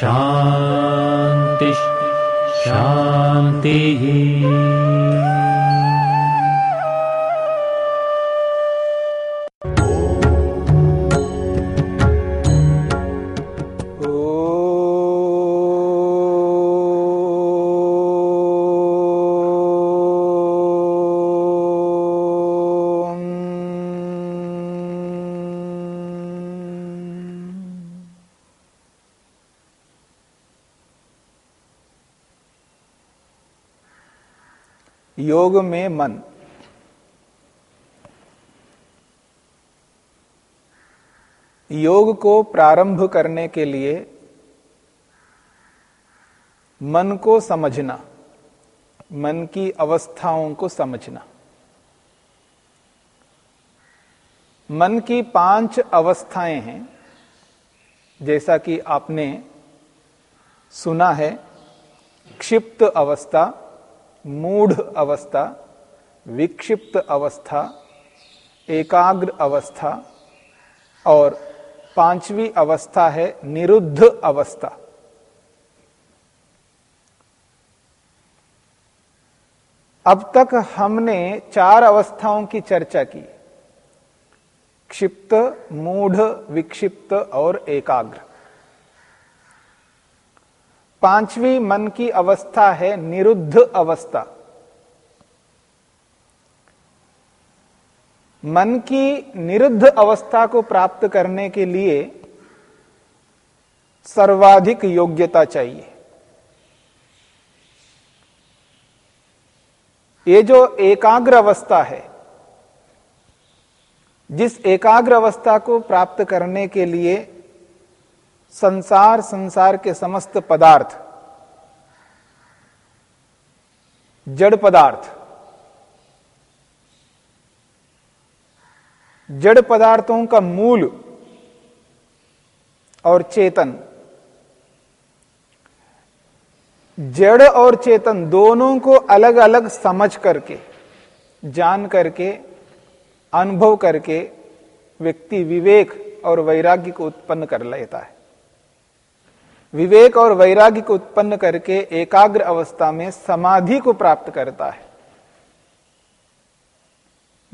शान्तिः शान्तिः योग में मन। योग को प्रारंभ करने के लिए मन को समझना, मन की अवस्थाओं को समझना। मन की पाँच अवस्थाएँ हैं, जैसा कि आपने सुना है, क्षिप्त अवस्था मूढ़ अवस्था, विक्षिप्त अवस्था, एकाग्र अवस्था और पांचवी अवस्था है निरुद्ध अवस्था। अब तक हमने चार अवस्थाओं की चर्चा की, क्षिप्त, मूढ़, विक्षिप्त और एकाग्र। पांचवी मन की अवस्था है निरुद्ध अवस्था। मन की निरुद्ध अवस्था को प्राप्त करने के लिए सर्वाधिक योग्यता चाहिए। ये जो एकाग्र अवस्था है, जिस एकाग्र अवस्था को प्राप्त करने के लिए संसार संसार के समस्त पदार्थ। जड़ पदार्थ। जड़ पदार्थों का मूल और चेतन। जड़ और चेतन दोनों को अलग अलग समझ करके, जान करके, अनुभव करके व्यक्ति विवेक और वैराग्य को उत्पन्न कर लेता है। विवेक और वैराग्य को उत्पन्न करके एकाग्र अवस्था में समाधि को प्राप्त करता है।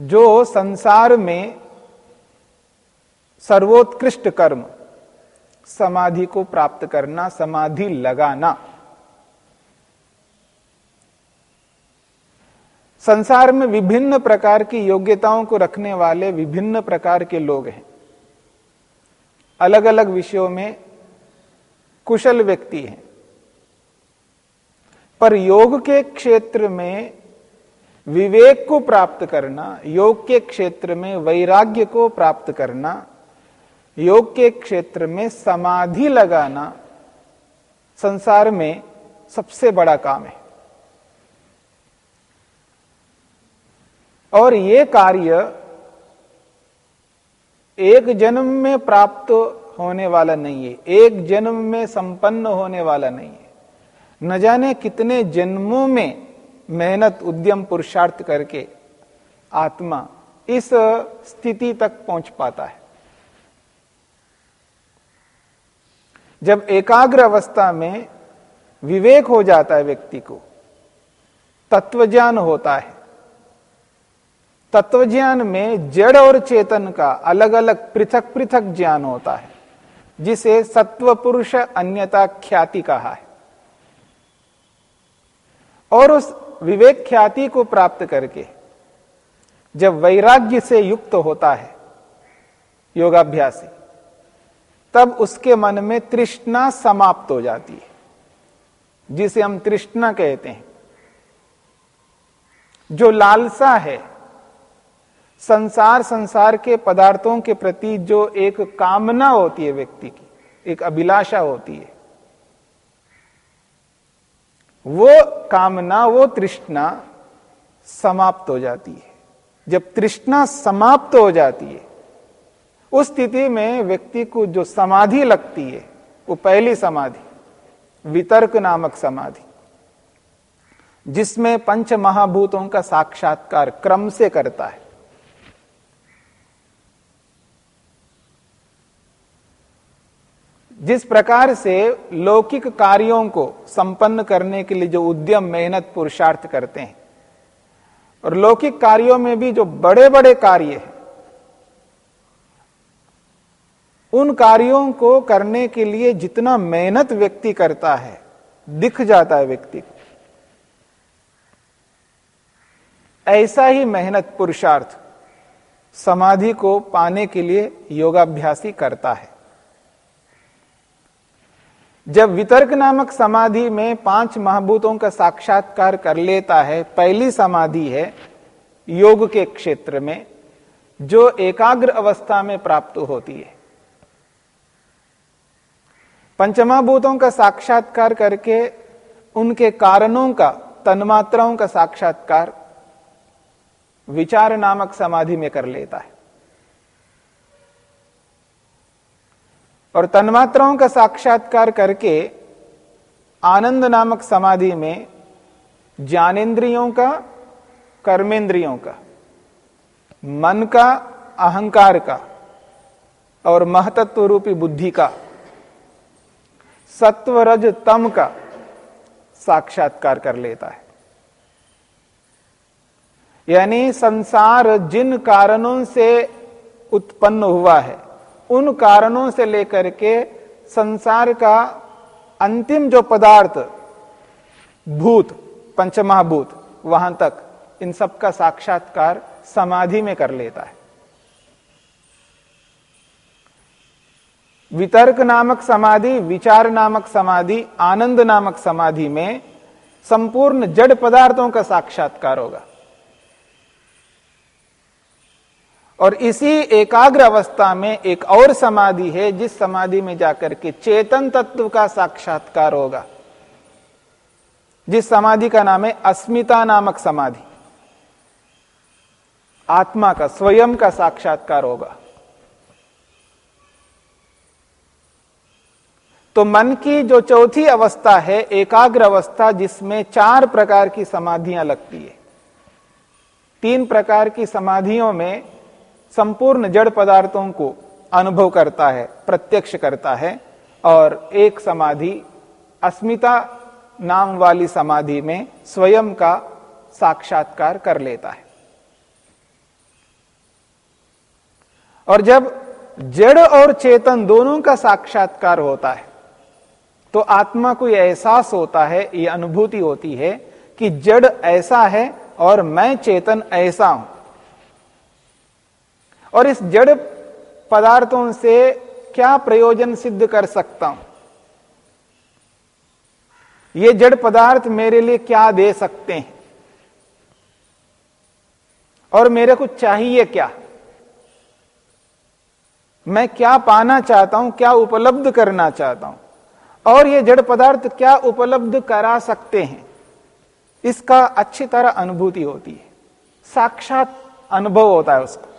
जो संसार में सर्वोत्कृष्ट कर्म, समाधि को प्राप्त करना, समाधि लगाना। संसार में विभिन्न प्रकार की योग्यताओं को रखने वाले विभिन्न प्रकार के लोग हैं। अलग अलग विषयों में कुशल व्यक्ति हैं। पर योग के क्षेत्र में विवेक को प्राप्त करना, योग के क्षेत्र में वैराग्य को प्राप्त करना, योग के क्षेत्र में समाधि लगाना संसार में सबसे बड़ा काम है। और ये कार्य एक जन्म में प्राप्त होने वाला नहीं है। एक जन्म में संपन्न होने वाला नहीं है। न जाने कितने जन्मों में मेहनत, उद्यम, पुरुषार्थ करके आत्मा इस स्थिति तक पहुँच पाता है। जब एकाग्र अवस्था में विवेक हो जाता है व्यक्ति को, तत्वज्ञान होता है। तत्वज्ञान में जड़ और चेतन का अलग अलग पृथक पृथक ज्ञान होता है। जिसे सत्व पुरुष अन्यता ख्याति कहा है। और उस विवेक ख्याति को प्राप्त करके जब वैराग्य से युक्त होता है योगाभ्यासी, तब उसके मन में तृष्णा समाप्त हो जाती है, जिसे हम तृष्णा कहते हैं। जो लालसा है संसार संसार के पदार्थों के प्रति जो एक कामना होती है व्यक्ति की, एक अभिलाषा होती है, वो कामना, वो तृष्णा समाप्त हो जाती है। जब तृष्णा समाप्त हो जाती है, उस स्थिति में व्यक्ति को जो समाधि लगती है, वो पहली समाधि, वितर्क नामक समाधि, जिसमें पंच महाभूतों का साक्षात्कार क्रम से करता है। जिस प्रकार से लौकिक कार्यों को संपन्न करने के लिए जो उद्यम, मेहनत, पुरुषार्थ करते हैं, और लौकिक कार्यों में भी जो बड़े बड़े कार्य हैं, उन कार्यों को करने के लिए जितना मेहनत व्यक्ति करता है, दिख जाता है व्यक्ति को। ऐसा ही मेहनत, पुरुषार्थ समाधि को पाने के लिए योगाभ्यासी करता है। जब वितर्क नामक समाधि में पाँच महाभूतों का साक्षात्कार कर लेता है, पहली समाधि है योग के क्षेत्र में, जो एकाग्र अवस्था में प्राप्त होती है। पंचमाभूतों का साक्षात्कार करके उनके कारणों का, तन्मात्राओं का साक्षात्कार विचार नामक समाधि में कर लेता है। और तन्मात्राओं का साक्षात्कार करके आनंद नामक समाधि में ज्ञानेन्द्रियों का कर्मेंद्रियों का, मन का, अहंकार का और महतत्व रूपी बुद्धि का सत्व रज तम का साक्षात्कार कर लेता है। यानी संसार जिन कारणों से उत्पन्न हुआ है उन कारणों से लेकर के संसार का अंतिम जो पदार्थ, भूत, पंचमहाभूत, वहाँ तक, इन सब का साक्षात्कार समाधि में कर लेता है। वितर्क नामक समाधि, विचार नामक समाधि, आनंद नामक समाधि में संपूर्ण जड़ पदार्थों का साक्षात्कार होगा। और इसी एकाग्र अवस्था में एक और समाधि है, जिस समाधि में जाकर के चेतन तत्व का साक्षात्कार होगा। जिस समाधि का नाम है अस्मिता नामक समाधि। आत्मा का, स्वयं का साक्षात्कार होगा। तो मन की जो चौथी अवस्था है, एकाग्र अवस्था, जिसमें चार प्रकार की समाधियाँ लगती है। तीन प्रकार की समाधियों में संपूर्ण जड़ पदार्थों को अनुभव करता है, प्रत्यक्ष करता है और एक समाधि, अस्मिता नाम वाली समाधि में स्वयं का साक्षात्कार कर लेता है। और जब जड़ और चेतन दोनों का साक्षात्कार होता है तो आत्मा को यह एहसास होता है, यह अनुभूति होती है कि जड़ ऐसा है और मैं चेतन ऐसा हूँ। और इस जड़ पदार्थों से क्या प्रयोजन सिद्ध कर सकता हूँ? ये जड़ पदार्थ मेरे लिए क्या दे सकते हैं? और मेरे को चाहिए क्या? मैं क्या पाना चाहता हूँ, क्या उपलब्ध करना चाहता हूँ? और ये जड़ पदार्थ क्या उपलब्ध करा सकते हैं? इसका अच्छी तरह अनुभूति होती है। साक्षात अनुभव होता है उसको।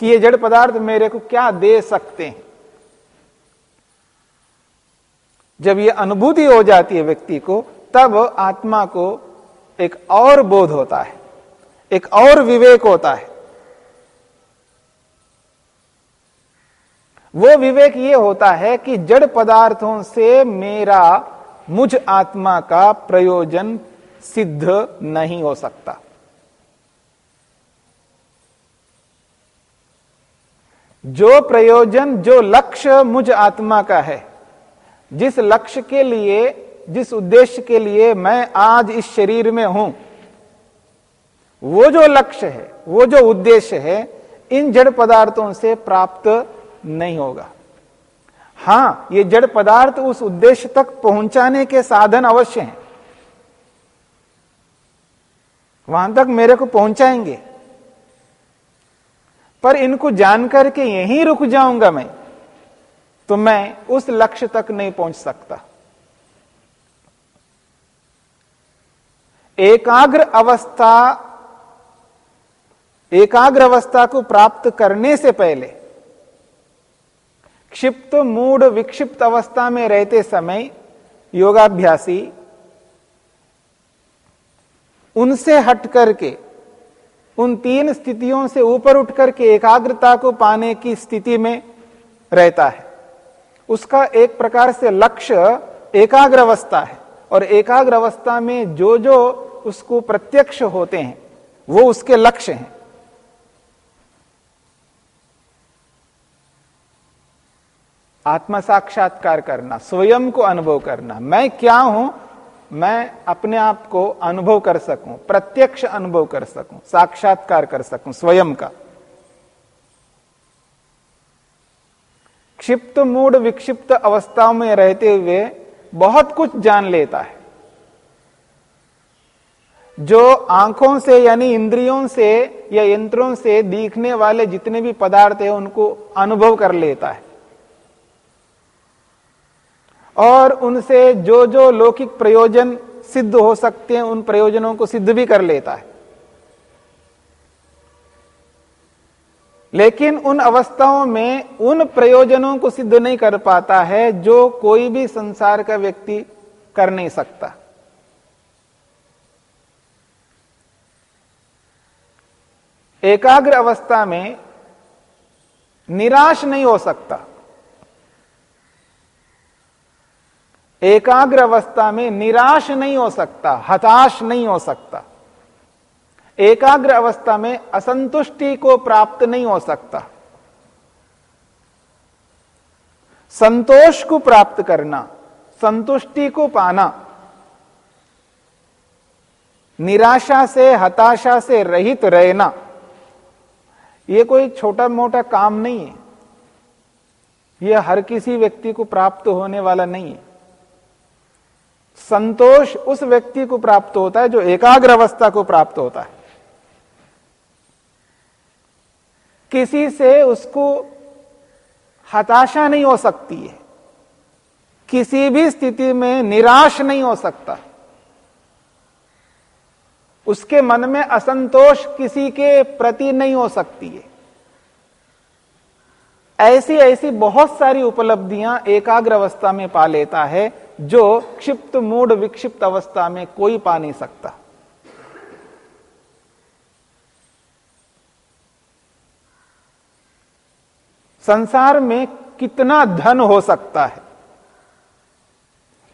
कि ये जड़ पदार्थ मेरे को क्या दे सकते हैं? जब ये अनुभूति हो जाती है व्यक्ति को, तब आत्मा को एक और बोध होता है, एक और विवेक होता है। वो विवेक ये होता है कि जड़ पदार्थों से मेरा, मुझ आत्मा का प्रयोजन सिद्ध नहीं हो सकता। जो प्रयोजन, जो लक्ष्य मुझ आत्मा का है, जिस लक्ष्य के लिए, जिस उद्देश्य के लिए मैं आज इस शरीर में हूँ, वो जो लक्ष्य है, वो जो उद्देश्य है, इन जड़ पदार्थों से प्राप्त नहीं होगा। हाँ, ये जड़ पदार्थ उस उद्देश्य तक पहुँचाने के साधन अवश्य हैं। वहाँ तक मेरे को पहुंचाएँगे। पर इनको जानकर के यहीं रुक जाऊँगा मैं तो मैं उस लक्ष्य तक नहीं पहुँच सकता। एकाग्र अवस्था एकाग्र अवस्था को प्राप्त करने से पहले, क्षिप्त मूड विक्षिप्त अवस्था में रहते समय योगाभ्यासी, उनसे हट करके उन तीन स्थितियों से ऊपर उठ करके एकाग्रता को पाने की स्थिति में रहता है। उसका एक प्रकार से लक्ष्य एकाग्र अवस्था है और एकाग्र अवस्था में जो जो उसको प्रत्यक्ष होते हैं, वो उसके लक्ष्य हैं। आत्म साक्षात्कार करना, स्वयं को अनुभव करना, मैं क्या हूँ मैं अपने आप को अनुभव कर सकूँ, प्रत्यक्ष अनुभव कर सकूँ, साक्षात्कार कर सकूँ, स्वयं का। क्षिप्त मूड, विक्षिप्त अवस्थाओं में रहते हुए बहुत कुछ जान लेता है। जो आँखों से, यानी इंद्रियों से या यंत्रों से दिखने वाले जितने भी पदार्थ है, उनको अनुभव कर लेता है। और उनसे जो जो लौकिक प्रयोजन सिद्ध हो सकते हैं, उन प्रयोजनों को सिद्ध भी कर लेता है। लेकिन उन अवस्थाओं में उन प्रयोजनों को सिद्ध नहीं कर पाता है, जो कोई भी संसार का व्यक्ति कर नहीं सकता। एकाग्र अवस्था में निराश नहीं हो सकता। एकाग्र अवस्था में निराश नहीं हो सकता, हताश नहीं हो सकता। एकाग्र अवस्था में असंतुष्टि को प्राप्त नहीं हो सकता। संतोष को प्राप्त करना, संतुष्टि को पाना, निराशा से, हताशा से रहित रहना यह कोई छोटा मोटा काम नहीं है। यह हर किसी व्यक्ति को प्राप्त होने वाला नहीं है। संतोष उस व्यक्ति को प्राप्त होता है जो एकाग्र अवस्था को प्राप्त होता है। किसी से उसको हताशा नहीं हो सकती है। किसी भी स्थिति में निराश नहीं हो सकता। उसके मन में असंतोष किसी के प्रति नहीं हो सकती है। ऐसी ऐसी बहुत सारी उपलब्धियाँ एकाग्र अवस्था में पा लेता है। जो क्षिप्त मूड विक्षिप्त अवस्था में कोई पा नहीं सकता। संसार में कितना धन हो सकता है?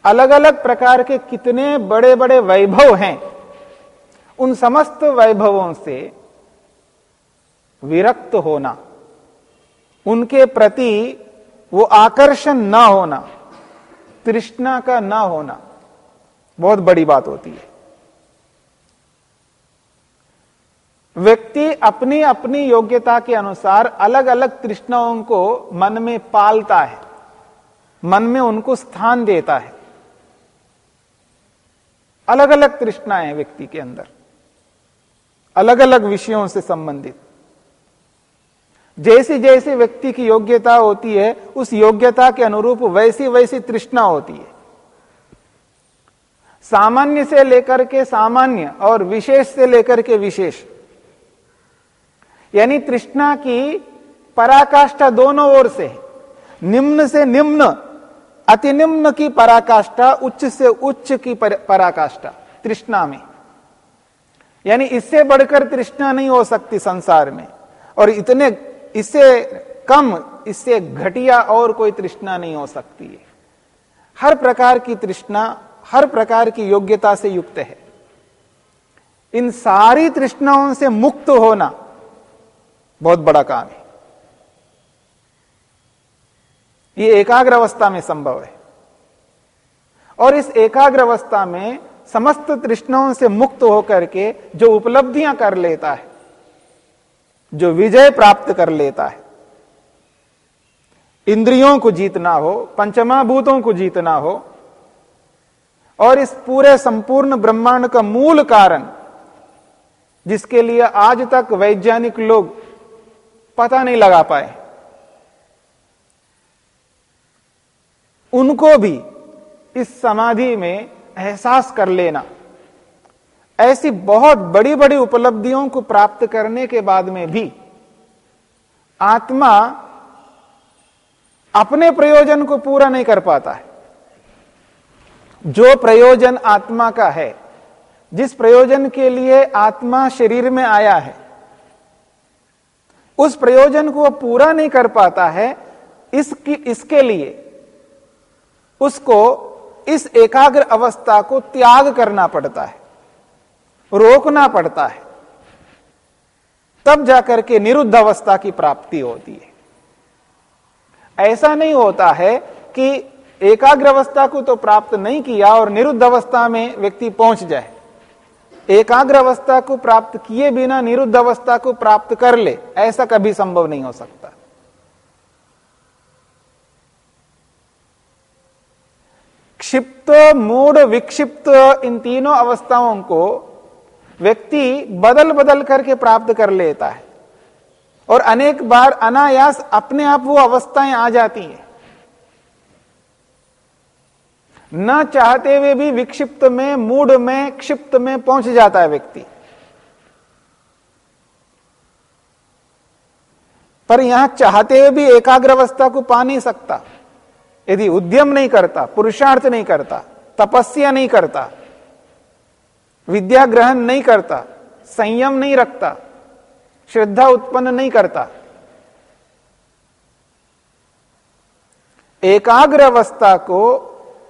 अलग अलग प्रकार के कितने बड़े बड़े वैभव हैं। उन समस्त वैभवों से विरक्त होना, उनके प्रति वो आकर्षण न होना तृष्णा का ना होना बहुत बड़ी बात होती है। व्यक्ति अपनी अपनी योग्यता के अनुसार अलग अलग तृष्णाओं को मन में पालता है, मन में उनको स्थान देता है। अलग अलग तृष्णाएँ व्यक्ति के अंदर अलग अलग विषयों से संबंधित। जैसी जैसी व्यक्ति की योग्यता होती है, उस योग्यता के अनुरूप वैसी वैसी तृष्णा होती है। सामान्य से लेकर के सामान्य और विशेष से लेकर के विशेष। यानी तृष्णा की पराकाष्ठा दोनों ओर से, निम्न से निम्न, अति निम्न की पराकाष्ठा, उच्च से उच्च की पराकाष्ठा, तृष्णा में। यानी इससे बढ़कर तृष्णा नहीं हो सकती संसार में। और इतने इससे कम, इससे घटिया और कोई तृष्णा नहीं हो सकती है। हर प्रकार की तृष्णा, हर प्रकार की योग्यता से युक्त है। इन सारी तृष्णाओं से मुक्त होना बहुत बड़ा काम है। ये एकाग्र अवस्था में संभव है। और इस एकाग्र अवस्था में समस्त तृष्णाओं से मुक्त होकर के जो उपलब्धियाँ कर लेता है जो विजय प्राप्त कर लेता है। इंद्रियों को जीतना हो पंचमा भूतों को जीतना हो, और इस पूरे संपूर्ण ब्रह्मांड का मूल कारण, जिसके लिए आज तक वैज्ञानिक लोग पता नहीं लगा पाए, उनको भी इस समाधि में एहसास कर लेना। ऐसी बहुत बड़ी बड़ी उपलब्धियों को प्राप्त करने के बाद में भी आत्मा अपने प्रयोजन को पूरा नहीं कर पाता है। जो प्रयोजन आत्मा का है, जिस प्रयोजन के लिए आत्मा शरीर में आया है, उस प्रयोजन को पूरा नहीं कर पाता है, इसकी, इसके लिए उसको इस एकाग्र अवस्था को त्याग करना पड़ता है। रोकना पड़ता है। तब जाकर के निरुद्ध अवस्था की प्राप्ति होती है। ऐसा नहीं होता है कि एकाग्र अवस्था को तो प्राप्त नहीं किया और निरुद्ध अवस्था में व्यक्ति पहुँच जाए। एकाग्र अवस्था को प्राप्त किए बिना निरुद्ध अवस्था को प्राप्त कर ले, ऐसा कभी संभव नहीं हो सकता। क्षिप्त मूड विक्षिप्त इन तीनों अवस्थाओं को व्यक्ति बदल बदल करके प्राप्त कर लेता है। और अनेक बार अनायास अपने आप वो अवस्थाएँ आ जाती हैं। न चाहते हुए भी विक्षिप्त में, मूड में, क्षिप्त में पहुँच जाता है व्यक्ति। पर यहाँ चाहते हुए भी एकाग्र अवस्था को पा नहीं सकता। यदि उद्यम नहीं करता, पुरुषार्थ नहीं करता, तपस्या नहीं करता विद्या ग्रहण नहीं करता, संयम नहीं रखता, श्रद्धा उत्पन्न नहीं करता। एकाग्र अवस्था को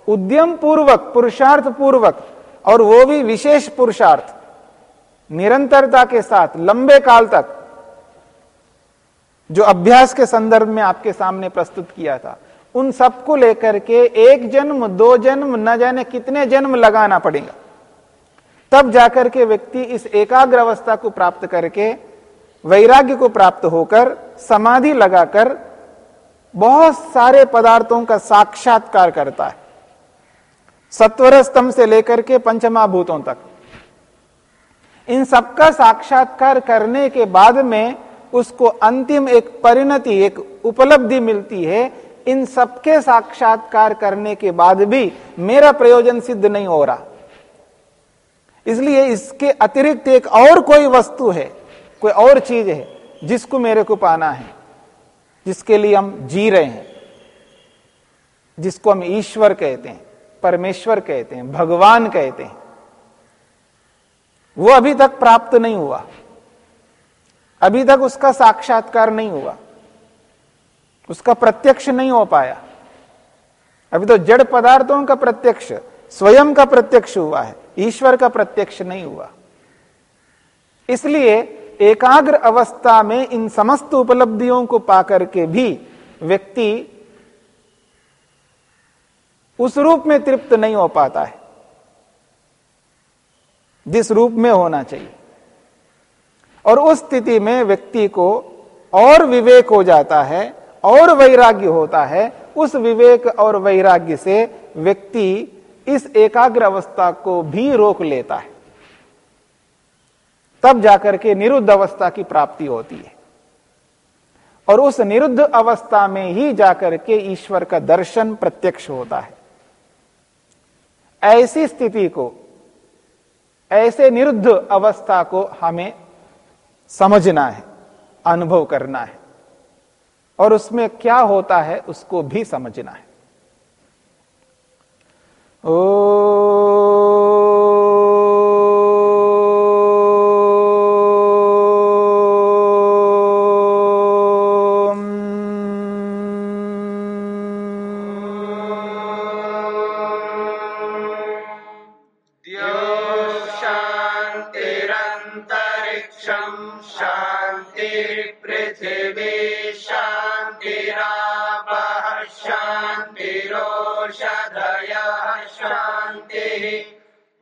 उद्यम पूर्वक पुरुषार्थ पूर्वक और वो भी विशेष पुरुषार्थ, निरंतरता के साथ, लंबे काल तक, जो अभ्यास के संदर्भ में आपके सामने प्रस्तुत किया था, उन सबको लेकर के एक जन्म, दो जन्म, न जाने कितने जन्म लगाना पड़ेगा। तब जाकर के व्यक्ति इस एकाग्र अवस्था को प्राप्त करके, वैराग्य को प्राप्त होकर, समाधि लगाकर, बहुत सारे पदार्थों का साक्षात्कार करता है। सत्वर स्तंभ से लेकर के पंचमाभूतों तक। इन सबका साक्षात्कार करने के बाद में उसको अंतिम एक परिणति, एक उपलब्धि मिलती है। इन सबके साक्षात्कार करने के बाद भी मेरा प्रयोजन सिद्ध नहीं हो रहा। इसलिए इसके अतिरिक्त एक और कोई वस्तु है, कोई और चीज़ है, जिसको मेरे को पाना है, जिसके लिए हम जी रहे हैं, जिसको हम ईश्वर कहते हैं, परमेश्वर कहते हैं, भगवान कहते हैं, वो अभी तक प्राप्त नहीं हुआ। अभी तक उसका साक्षात्कार नहीं हुआ। उसका प्रत्यक्ष नहीं हो पाया। अभी तो जड़ पदार्थों का प्रत्यक्ष, स्वयं का प्रत्यक्ष हुआ है। ईश्वर का प्रत्यक्ष नहीं हुआ। इसलिए एकाग्र अवस्था में इन समस्त उपलब्धियों को पाकर के भी व्यक्ति उस रूप में तृप्त नहीं हो पाता है। जिस रूप में होना चाहिए। और उस स्थिति में व्यक्ति को और विवेक हो जाता है, और वैराग्य होता है। उस विवेक और वैराग्य से व्यक्ति इस एकाग्र अवस्था को भी रोक लेता है। तब जाकर के निरुद्ध अवस्था की प्राप्ति होती है। और उस निरुद्ध अवस्था में ही जाकर के ईश्वर का दर्शन प्रत्यक्ष होता है। ऐसी स्थिति को, ऐसे निरुद्ध अवस्था को हमें समझना है, अनुभव करना है। और उसमें क्या होता है, उसको भी समझना है। Oh.